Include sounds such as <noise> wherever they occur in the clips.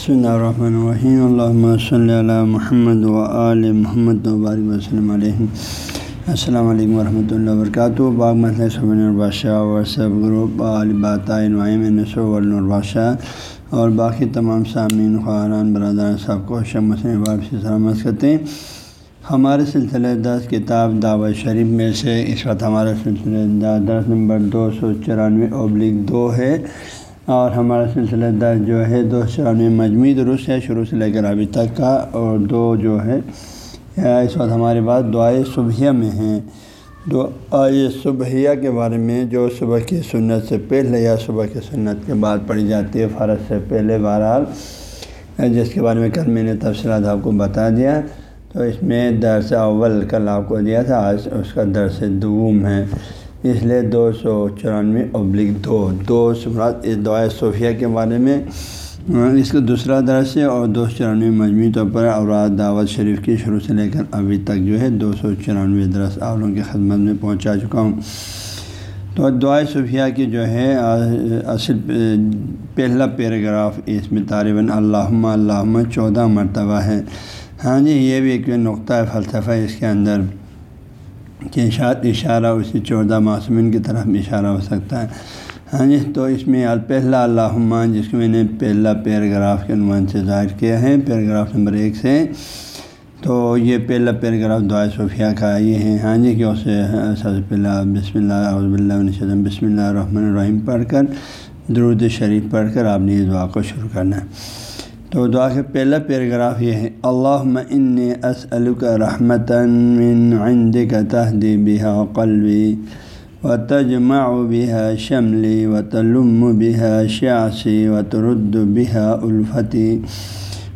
بسم اللہ الرحمن الرحیم اللہ صلی اللہ محمد و علیہ محمد وبارک وسلم علیہ السلام علیکم ورحمۃ اللہ وبرکاتہ باغ مسئلہ صبن البادشاہ ورثب گروپ الباطۂ نعیم البادشاہ اور باقی تمام سامعین خاران برادران صاحب کو شمس باب سے سلامت کرتے ہیں۔ ہمارے سلسلہ دس کتاب دعوت شریف میں سے اس وقت ہمارا سلسلہ دس نمبر دو سو چورانوے ابلک دو ہے۔ اور ہمارا سلسلہ دس جو ہے دو سو مجموعی درست ہے، شروع سے لے کر ابھی تک کا، اور دو جو ہے، اس وقت ہمارے پاس دعائے صبحیہ میں ہیں۔ دعائے صبحیہ کے بارے میں جو صبح کی سنت سے پہلے یا صبح کی سنت کے بعد پڑھی جاتی ہے، فرض سے پہلے بہرحال، جس کے بارے میں کل میں نے تفصیلات آپ کو بتا دیا۔ تو اس میں درس اول کل آپ کو دیا تھا، آج اس کا درس دوم ہے۔ اس لیے دو سو چورانوے ابلک دو دو سمرات اس دعائے صوفیہ کے بارے میں۔ ہاں، اس کا دوسرا درس ہے اور دو سو چورانوے مجموعی طور پر اوراد دعوت شریف کی شروع سے لے کر ابھی تک جو ہے دو سو چورانوے درس اولوں کی خدمت میں پہنچا چکا ہوں۔ تو دعائے صوفیہ کی جو ہے، اصل پہلا پیراگراف اس میں طالباً اللّہ اللہ چودہ مرتبہ ہے۔ ہاں جی یہ بھی ایک نقطۂ فلسفہ اس کے اندر۔ کہ شاید اشارہ اسی چودہ معصومین کی طرف اشارہ ہو سکتا ہے۔ ہاں جی تو اس میں پہلا اللہ جس کو میں نے پہلا پیراگراف کے عنوان سے ظاہر کیا ہے، پیراگراف نمبر ایک سے۔ تو یہ پہلا پیراگراف دعا صوفیہ کا یہ ہے۔ ہاں جی کہ اسے، سب سے پہلا بسم اللہ عظب اللہ بسم اللہ الرحمن الرحیم پڑھ کر، درود شریف پڑھ کر آپ نے یہ دعا کو شروع کرنا ہے۔ تو دعا کے پہلا پیراگراف یہ ہے اللہ ان اسلک رحمتاً عندك تهدي بها قلبی و تجمع بها شملی و تلم بها شعصی و ترد بها الفتی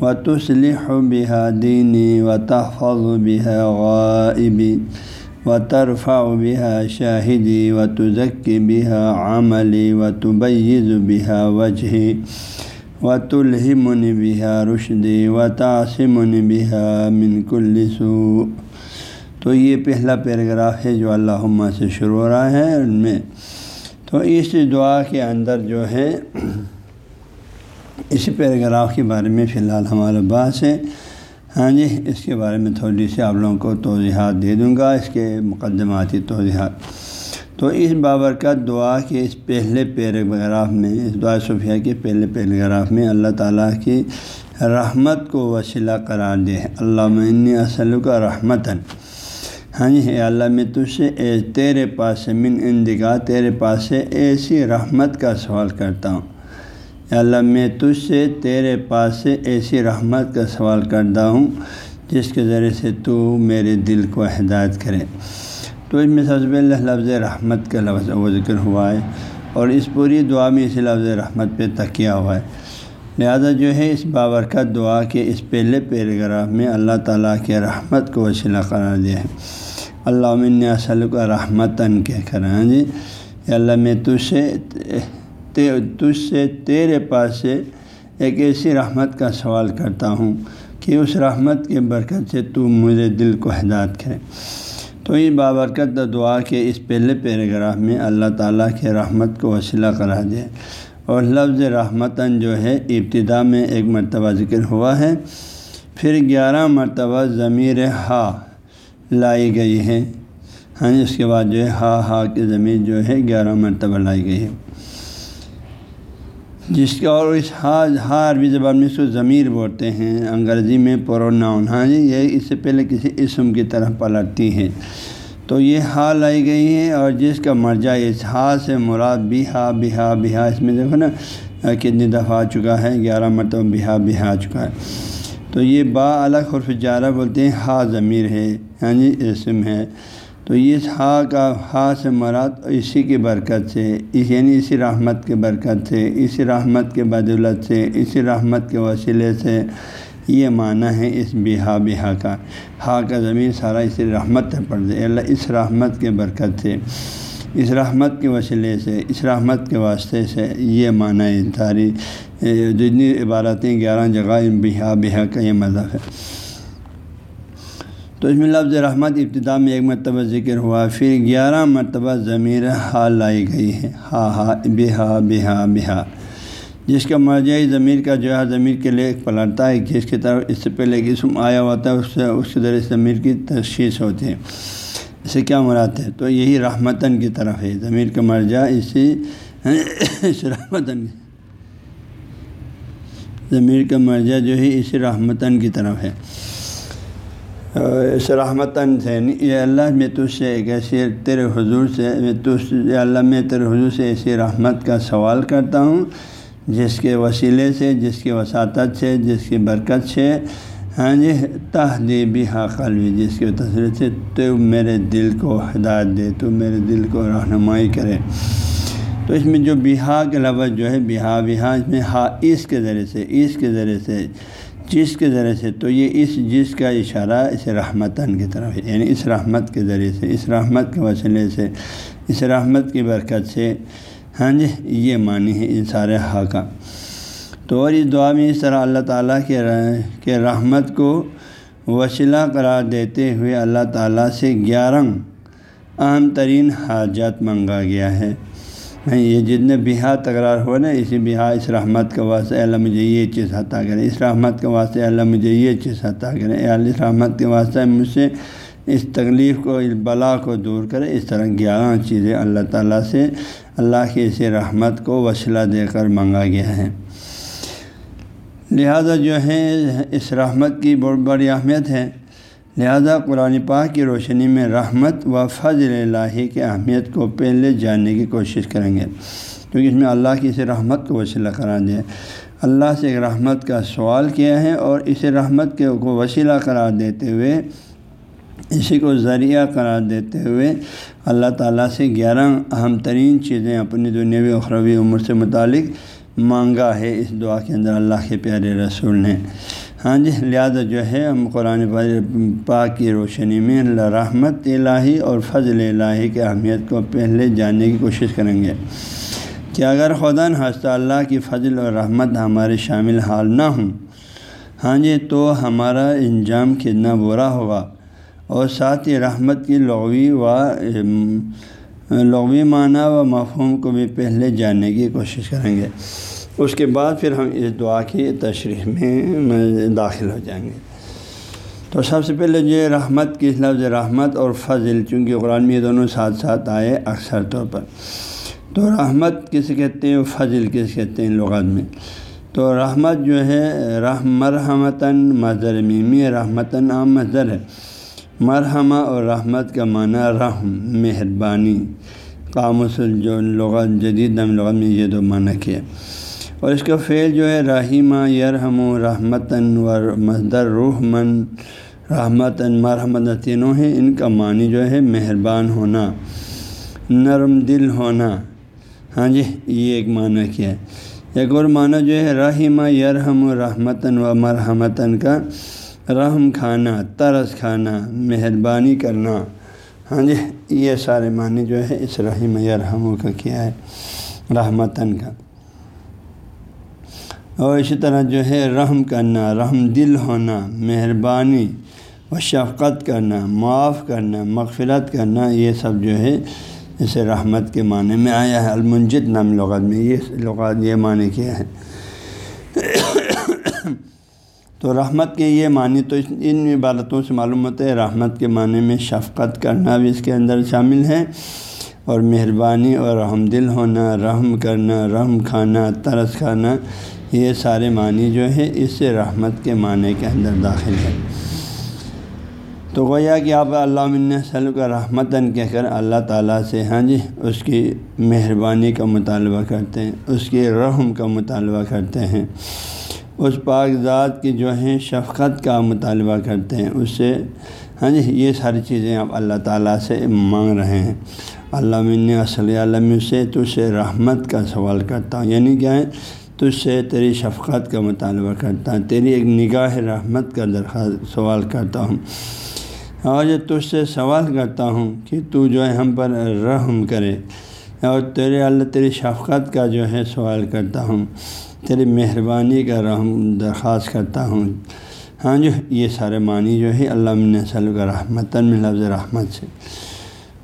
و تصلح بها دینی و تحفظ بها غائبی و ترفع بها شاہدی و تزکی بها عملی و تبیز بها وجهی و تلحمن بہا رشدی و تاثمن بہا من سو تو یہ پہلا پیراگراف ہے جو اللہ سے شروع ہو رہا ہے ان میں۔ تو اس دعا کے اندر جو ہے، اس پیراگراف کے بارے میں فی الحال ہمارا بات ہے۔ ہاں جی اس کے بارے میں تھوڑی سی آپ لوگوں کو توضیحات دے دوں گا، اس کے مقدماتی توضیحات۔ تو اس بابرکت دعا کے اس پہلے پیراگراف میں، اس دعا صوفیہ کے پہلے پیراگراف میں اللہ تعالیٰ کی رحمت کو وسیلہ قرار دے۔ اللہ معنی اصل کا رحمتاً۔ ہاں جی اللہ، میں تجھ سے تیرے پاس سے من اندگا تیرے پاس سے ایسی رحمت کا سوال کرتا ہوں۔ اللہ، میں تجھ سے تیرے پاس سے ایسی رحمت کا سوال کرتا ہوں جس کے ذریعے سے تو میرے دل کو ہدایت کرے۔ تو اس میں سب سے پہلے لفظ رحمت کا لفظ وہ ذکر ہوا ہے اور اس پوری دعا میں اسی لفظ رحمت پہ تکیہ ہوا ہے۔ لہذا جو ہے اس بابرکت دعا کے اس پہلے پیراگراف میں اللہ تعالیٰ کے رحمت کو وسیلہ قرار دیا ہے۔ اللہ عمن اصل کا رحمتاً کہہ کر ہاں جی؟ اللہ، میں تجھ سے تجھ سے تیرے پاس سے ایک ایسی رحمت کا سوال کرتا ہوں کہ اس رحمت کے برکت سے تو مجھے دل کو ہدایت کرے۔ تو یہ بابرکت دعا کے اس پہلے پیراگراف میں اللہ تعالیٰ کے رحمت کو وسیلہ کرا دیا اور لفظ رحمتاً جو ہے ابتدا میں ایک مرتبہ ذکر ہوا ہے، پھر گیارہ مرتبہ ضمیر ہا لائی گئی ہے۔ ہاں اس کے بعد جو ہے ہا ہا کی ضمیر جو ہے گیارہ مرتبہ لائی گئی ہے۔ جس کا اور اس ہا ہا عربی زبان میں اس کو ضمیر بولتے ہیں، انگریزی میں پروناؤن ہاں جی یہ اس سے پہلے کسی اسم کی طرف پلٹتی ہے تو یہ ہا لائی گئی ہے اور جس کا مرجع اس ہا سے مراد بہا بہا بہا، اس میں دیکھو نا کتنی دفعہ آ چکا ہے، گیارہ مرتبہ بہا بہا آ چکا ہے۔ تو یہ با الگ حرف جارہ بولتے ہیں، ہا ضمیر ہے ہاں جی اسم ہے۔ تو اس ہا کا ہا سے مراد اسی کی برکت سے یعنی اسی رحمت کے برکت سے، اسی رحمت کے بدولت سے، اسی رحمت کے وسیلے سے یہ معنی ہے اس بہا بہا کا۔ ہا کا زمین سارا اسی رحمت پڑ دے اللہ اس رحمت کے برکت سے، اس رحمت کے وسیلے سے، اس رحمت کے واسطے سے یہ معنی ہے۔ ساری جتنی عبارتیں گیارہ جگہ بہا بہا کا یہ مذہب ہے۔ تو اس میں لفظ رحمت ابتدا میں ایک مرتبہ ذکر ہوا، پھر گیارہ مرتبہ ضمیر ہا لائی گئی ہے۔ ہا ہا، بہا بہا بہا۔ جس کا مرجعی ضمیر کا جو ہے، ضمیر کے لیے پلٹتا ہے جس کی طرف اس سے پہلے ایک اسم آیا ہوتا ہے اس سے، اس کے ذریعے ضمیر کی تشخیص ہوتی ہے۔ اسے کیا مراد ہے؟ تو یہی رحمتاً کی طرف ہے۔ ضمیر کا مرجع اسی <coughs> اس رحمتاً ضمیر کا مرجع جو ہے، اسی رحمتاً کی طرف ہے۔ اس سے یہ اللہ میں تجھ سے ایک ایسی تیرے حضور سے میں تجھ اللہ میں تیرے حضور سے ایسی رحمت کا سوال کرتا ہوں، جس کے وسیلے سے، جس کی وساطت سے، جس کی برکت سے۔ ہاں جی تہذیبی قلبی، جس کی تصویر سے تو میرے دل کو ہدایت دے، تو میرے دل کو رہنمائی کرے۔ تو اس میں جو بہا کے لفظ جو ہے بہا بہا اس میں ہا، اس کے ذریعے سے، اس کے ذریعے سے جس کے ذریعے سے تو یہ اس جس کا اشارہ اس رحمتاً کی طرف ہے یعنی اس رحمت کے ذریعے سے، اس رحمت کے وسیلے سے، اس رحمت کی برکت سے ہاں جی یہ معنی ہے ان سارے ہا کا تو اور اس دعا میں اس طرح اللہ تعالیٰ کے کے رحمت کو وسیلہ قرار دیتے ہوئے اللہ تعالیٰ سے گیارہ اہم ترین حاجات منگا گیا ہے۔ یہ جتنے بہا تکرار ہو نا، اسی بہا اس رحمت کے واسطے اللہ مجھے یہ چیز عطا کرے، اس رحمت کے واسطے اللہ مجھے یہ چیز عطا کرے۔ اللہ، اس رحمت کے واسطے مجھ سے اس تکلیف کو، اس بلا کو دور کرے۔ اس طرح گیارہ چیزیں اللہ تعالیٰ سے اللہ کی اسی رحمت کو وسیلہ دے کر منگا گیا ہے۔ لہذا جو ہے، اس رحمت کی بہت بڑی اہمیت ہے۔ لہذا قرآن پاک کی روشنی میں رحمت و فضل الہی کی اہمیت کو پہلے جاننے کی کوشش کریں گے۔ کیونکہ اس میں اللہ کی اسے رحمت کو وسیلہ قرار دیا اللہ سے ایک رحمت کا سوال کیا ہے اور اسے رحمت کے کو وسیلہ قرار دیتے ہوئے، اسی کو ذریعہ قرار دیتے ہوئے اللہ تعالیٰ سے گیارہ اہم ترین چیزیں اپنی دنیاوی اخروی عمر سے متعلق مانگا ہے۔ اس دعا کے اندر اللہ کے پیارے رسول نے ہاں جی لہٰذا جو ہے، ہم قرآن پاک کی روشنی میں رحمت الہی اور فضل الہی کی اہمیت کو پہلے جاننے کی کوشش کریں گے کہ اگر خدا ہنستا اللہ کی فضل اور رحمت ہمارے شامل حال نہ ہوں ہاں جی تو ہمارا انجام کتنا برا ہوگا۔ اور ساتھ ہی رحمت کی لغوی و لغوی معنی و مفہوم کو بھی پہلے جاننے کی کوشش کریں گے۔ اس کے بعد پھر ہم اس دعا کی تشریح میں داخل ہو جائیں گے۔ تو سب سے پہلے جو رحمت کی لفظ رحمت اور فضل، چونکہ قرآن میں یہ دونوں ساتھ ساتھ آئے اکثر طور پر۔ تو رحمت کس کہتے ہیں؟ فضل کس کہتے ہیں؟ لغت میں۔ تو رحمت جو ہے، رحم مرحمتاً مظر میمی رحمتاً عام مظر ہے۔ مرحمہ اور رحمت کا معنی رحم، مہربانی۔ قاموس جو لغت جدید لغت میں یہ دو معنی کیا اور اس کا فعل جو ہے رحیمہ یرحم و رحمتاً و مزدر روح من رحمتاً مرحمت تینوں ہیں۔ ان کا معنی جو ہے، مہربان ہونا، نرم دل ہونا۔ ہاں جی یہ ایک معنی کیا ہے۔ ایک اور معنی جو ہے رحیمہ یرحم و رحمتاً و مرحمتاً کا رحم کھانا، ترس کھانا، مہربانی کرنا۔ ہاں جی یہ سارے معنی جو ہے، اس رحیم یرحم کا کیا ہے، رحمتاً کا۔ اور اسی طرح جو ہے رحم کرنا، رحم دل ہونا، مہربانی و شفقت کرنا، معاف کرنا، مغفرت کرنا، یہ سب جو ہے اسے رحمت کے معنی میں آیا ہے۔ المنجد نام لغت میں یہ لغات یہ معنی کیا ہے۔ <coughs> تو رحمت کے یہ معنی تو ان عبادتوں سے معلوم ہوتا ہے۔ رحمت کے معنی میں شفقت کرنا بھی اس کے اندر شامل ہے۔ اور مہربانی اور رحم دل ہونا، رحم کرنا، رحم کھانا، ترس کھانا یہ سارے معنی جو ہے اس سے رحمت کے معنی کے اندر داخل ہے تو گویا کہ آپ اللہ صلی کا رحمتاً کہہ کر اللہ تعالیٰ سے ہاں جی اس کی مہربانی کا مطالبہ کرتے ہیں، اس کی رحم کا مطالبہ کرتے ہیں۔ اس پاک ذات کی جو ہیں شفقت کا مطالبہ کرتے ہیں، اس سے ہاں جی یہ ساری چیزیں آپ اللہ تعالیٰ سے مانگ رہے ہیں۔ اللہ من صلی عالم سے تو سے رحمت کا سوال کرتا ہوں۔ یعنی کیا ہے؟ تجھ سے تیری شفقت کا مطالبہ کرتا ہوں، تیری ایک نگاہ رحمت کا درخواست، سوال کرتا ہوں۔ اور جو تجھ سے سوال کرتا ہوں کہ تو جو ہے ہم پر رحم کرے، اور تیرے اللہ تیری شفقت کا جو ہے سوال کرتا ہوں، تیری مہربانی کا رحم درخواست کرتا ہوں۔ ہاں جو یہ سارے معنی جو ہے اللہ من صلی کا رحمت میں لفظ رحمت سے۔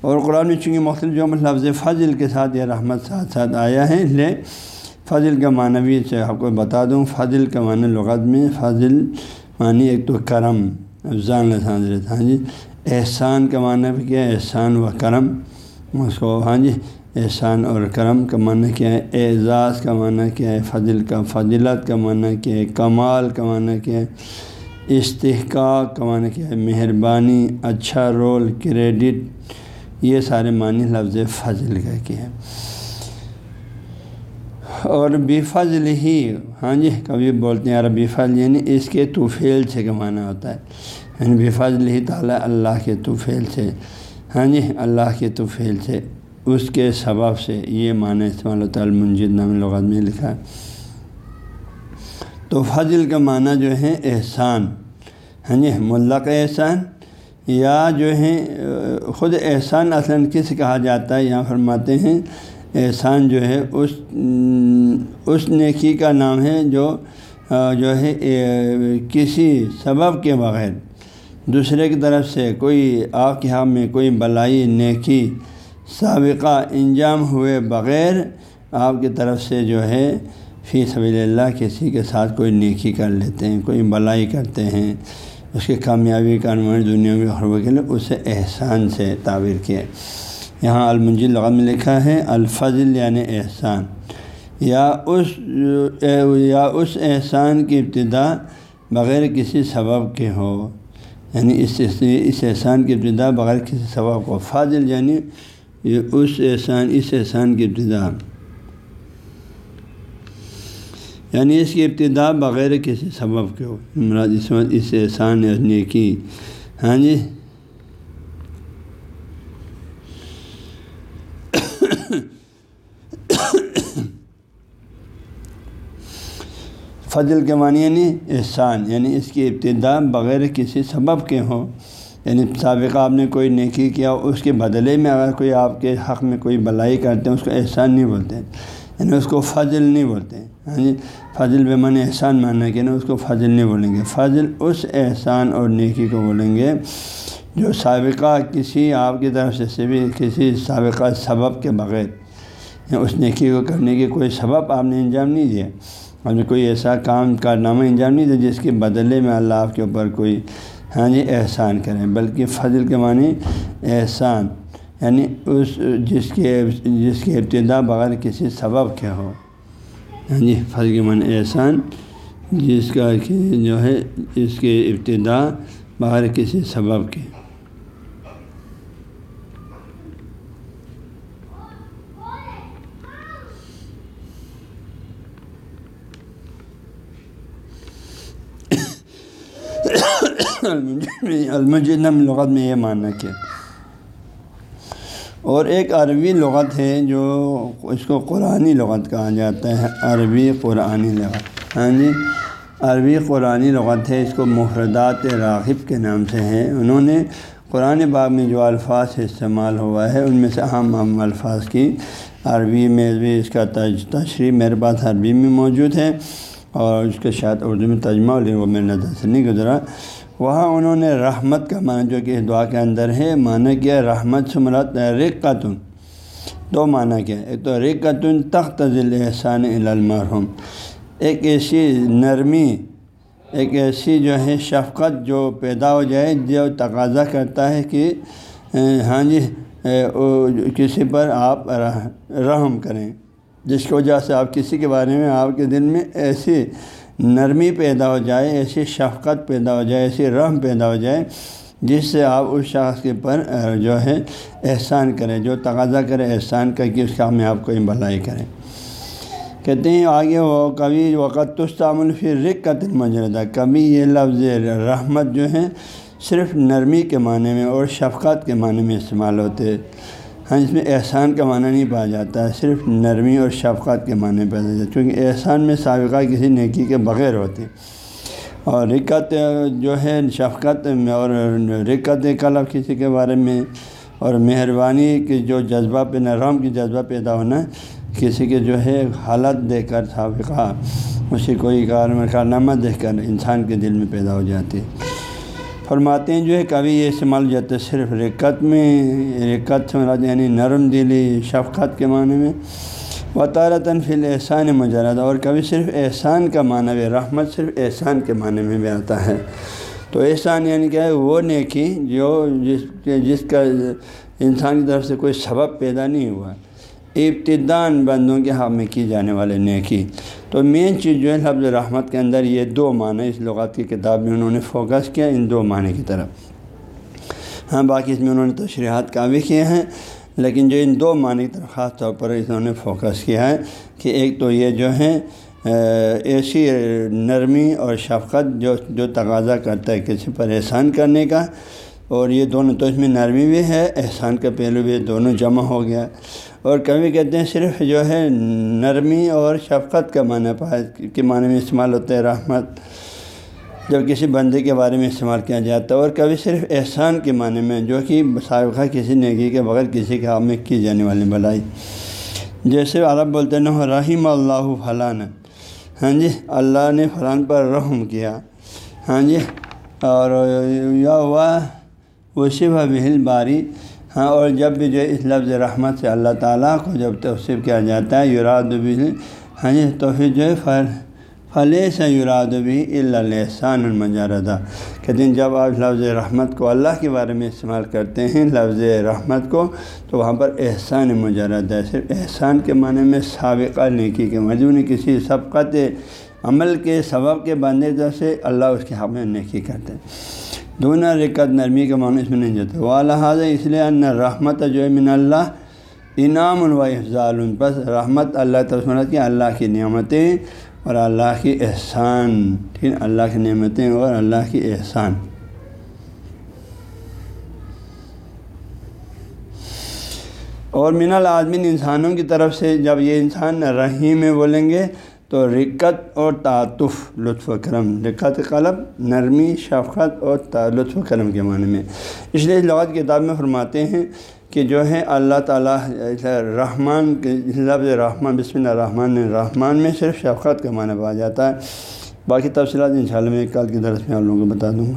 اور قرآن چونکہ مختلف جو لفظ فضل کے ساتھ یہ رحمت ساتھ ساتھ آیا ہے، لے فضل کا معنی بھی اچھا سے آپ کو بتا دوں۔ فضل کا معنی لغت میں فضل معنی ایک تو کرم، افزان ہاں جی احسان کا معنی بھی کیا ہے؟ احسان و کرم۔ اس کو ہاں جی احسان اور کرم کا معنی کیا ہے؟ اعزاز کا معنی کیا ہے؟ فضل کا، فضلت کا معنی کیا ہے؟ کمال کا معنی کیا ہے؟ استحقاق کا معنی کیا ہے؟ مہربانی اچھا رول، کریڈٹ۔ یہ سارے معنی لفظ فضل کا کیا ہے اور بے فضل ہی ہاں جی کبھی بولتے ہیں، یار بے فضل یعنی اس کے توفیل سے کا معنی ہوتا ہے۔ یعنی بے فضل ہی تعالیٰ اللہ کے توفیل سے ہاں جی اللہ کے توفیل سے، اس کے سبب سے یہ معنی استعمال ہوتا ہے۔ المنجد نام لغت میں لکھا تو فضل کا معنی جو ہے احسان ہاں جی ملق احسان یا جو ہے، خود احسان اصلاً کس کہا جاتا ہے؟ یہاں فرماتے ہیں احسان جو ہے، اس اس نیکی کا نام ہے جو جو ہے کسی سبب کے بغیر دوسرے کی طرف سے کوئی آپ کے ہاں میں کوئی بلائی، نیکی، سابقہ انجام ہوئے بغیر آپ کی طرف سے جو ہے، فی سبیل اللہ کسی کے ساتھ کوئی نیکی کر لیتے ہیں، کوئی بلائی کرتے ہیں، اس کی کامیابی کا نمائش دنیا میں حربے کے لیے اسے احسان سے تعبیر کیا۔ یہاں المنجل لغت میں لکھا ہے الفضل یعنی احسان۔ یا اس یا اس احسان کی ابتدا بغیر کسی سبب کے ہو۔ یعنی اس اس احسان کی ابتدا بغیر کسی سبب کو۔ فاضل یعنی یہ اس احسان اس احسان کی ابتدا۔ یعنی اس کی ابتدا بغیر کسی سبب کے ہو۔ مراد اس وقت اس احسان یعنی کی ہاں جی؟ فضل کے معنی یعنی احسان یعنی اس کی ابتدا بغیر کسی سبب کے ہوں یعنی سابقہ آپ نے کوئی نیکی کیا، اس کے بدلے میں اگر کوئی آپ کے حق میں کوئی بلائی کرتے ہیں، اس کو احسان نہیں بولتے یعنی اس کو فضل نہیں بولتے ہاں جی؟ فضل بے من احسان ماننا کہ نا اس کو فضل نہیں بولیں گے۔ فضل اس احسان اور نیکی کو بولیں گے جو سابقہ کسی آپ کی طرف سے بھی کسی سابقہ سبب کے بغیر یعنی اس نیکی کو کرنے کے کوئی سبب آپ نے انجام نہیں دیا۔ آپ نے کوئی ایسا کام، کارنامہ انجام نہیں دیا جس کے بدلے میں اللہ آپ کے اوپر کوئی ہاں جی احسان کریں۔ بلکہ فضل کے معنی احسان یعنی اس جس کے، جس کی ابتدا بغیر کسی سبب کے ہو۔ ہاں جی فضل کے معنی احسان، جس کا کہ جو ہے، اس کے ابتدا بغیر کسی سبب کے۔ المجنم لغت میں یہ ماننا کیا۔ اور ایک عربی لغت ہے جو اس کو قرآنی لغت کہا جاتا ہے، عربی قرآنی لغت۔ ہاں جی عربی قرآنی لغت ہے، اس کو مفردات راغب کے نام سے ہے انہوں نے قرآن باغ میں جو الفاظ استعمال ہوا ہے، ان میں سے اہم اہم الفاظ کی عربی میں بھی اس کا تشریح میرے پاس عربی میں موجود ہے۔ اور اس کے شاید اردو میں ترجمہ لیکن وہ میرے نظر سے نہیں گزرا۔ وہاں انہوں نے رحمت کا معنی، جو کہ اس دعا کے اندر ہے، معنی کیا رحمت سمرت رقتن۔ دو معنی کیا ایک تو رقتن تخت ذیل احسان المرحوم۔ ایک ایسی نرمی، ایک ایسی جو ہے شفقت جو پیدا ہو جائے، جو تقاضا کرتا ہے کہ ہاں جی کسی پر آپ رحم کریں۔ جس کی وجہ سے آپ کسی کے بارے میں آپ کے دل میں ایسی نرمی پیدا ہو جائے، ایسی شفقت پیدا ہو جائے، ایسی رحم پیدا ہو جائے، جس سے آپ اس شخص کے پر جو ہے، احسان کریں، جو تقاضا کرے احسان کر کے اس کام میں آپ کو بھلائی کریں۔ کہتے ہیں، آگے وہ کبھی وقت تستعمل پھر رقت مجردہ۔ کبھی یہ لفظ رحمت جو ہے صرف نرمی کے معنی میں اور شفقت کے معنی میں استعمال ہوتے۔ ہاں اس میں احسان کا معنی نہیں پایا جاتا ہے صرف نرمی اور شفقت کے معنی پایا جاتا ہے، کیونکہ احسان میں سابقہ کسی نیکی کے بغیر ہوتی۔ اور رکت جو ہے، شفقت اور رکت کلب کسی کے بارے میں، اور مہربانی کی جو جذبہ پہ، نرم کی جذبہ پیدا ہونا، کسی کے جو ہے حالت دیکھ کر سابقہ، اسی کوئی کارنامہ دیکھ کر انسان کے دل میں پیدا ہو جاتی۔ ہے فرماتے ہیں جو ہے کبھی یہ استعمال جاتا ہے صرف رکت میں رکت سے مراد یعنی نرم دلی، شفقت کے معنی میں۔ و تعالیٰ فی احسان مجرد، اور کبھی صرف احسان کا معنی بھی، رحمت صرف احسان کے معنی میں بھی آتا ہے۔ تو احسان یعنی کیا ہے؟ وہ نیکی جو جس جس کا انسان کی طرف سے کوئی سبب پیدا نہیں ہوا۔ ابتدان بندوں کے حق میں کی جانے والے نیکی۔ تو مین چیز جو ہے لفظ رحمت کے اندر یہ دو معنی اس لغات کی کتاب میں انہوں نے فوکس کیا، ان دو معنی کی طرف۔ ہاں باقی اس میں انہوں نے تشریحات کا بھی کیے ہیں، لیکن جو ان دو معنی کی طرف خاص طور پر انہوں نے فوکس کیا ہے کہ ایک تو یہ جو ہے ایسی نرمی اور شفقت جو جو تقاضا کرتا ہے کسی پر احسان کرنے کا، اور یہ دونوں تو اس میں نرمی بھی ہے، احسان کا پہلو بھی دونوں جمع ہو گیا۔ اور کبھی کہتے ہیں صرف جو ہے نرمی اور شفقت کا معنی پائے کے معنی میں استعمال ہوتا ہے رحمت، جب کسی بندے کے بارے میں استعمال کیا جاتا ہے، اور کبھی صرف احسان کے معنی میں، جو کہ سابقہ کسی نیکی کے بغیر کسی کے حق میں کی جانے والی بلائی۔ جیسے عرب بولتے ہیں رحیم اللہ فلان ہاں جی اللہ نے فلان پر رحم کیا۔ ہاں جی اور یا ہوا وصف بہل باری۔ ہاں اور جب بھی جو اس لفظ رحمت سے اللہ تعالیٰ کو جب توصیف کیا جاتا ہے یوراد بھی ہاں جی تو پھر جو ہے فر فلے سے یوراد بھی الحسان المجاردہ کہتے ہیں، جب آپ لفظ رحمت کو اللہ کے بارے میں استعمال کرتے ہیں، لفظ رحمت کو، تو وہاں پر احسان مجرد ہے۔ صرف احسان کے معنی میں سابقہ نیکی کے مجموعی کسی سبقت عمل کے، سبب کے بندے سے اللہ اس کے حق میں نیکی کرتے ہیں۔ دونوں رکت نرمی کا معنی اس میں نہیں جاتا۔ وہ لہٰذا اس لیے ان رحمت جو من اللہ انعام و افضال۔ بس رحمت اللہ تسمت کی اللہ کی نعمتیں اور اللہ کی احسان۔ ٹھیک، اللہ کی نعمتیں اور اللہ کی احسان۔ اور من العالمین انسانوں کی طرف سے جب یہ انسان رحیم میں بولیں گے تو رکت اور تعطف، لطف و کرم۔ رکت قلب نرمی، شفقت اور لطف و کرم کے معنی میں۔ اس لیے لغت کتاب میں فرماتے ہیں کہ جو ہے اللہ تعالیٰ، رحمان کے لفظ رحمان، بسم اللہ الرحمن الرحمن میں صرف شفقت کا معنی پایا جاتا ہے۔ باقی تفصیلات ان شاء اللہ میں کل کی درس میں آپ لوگوں کو بتا دوں گا۔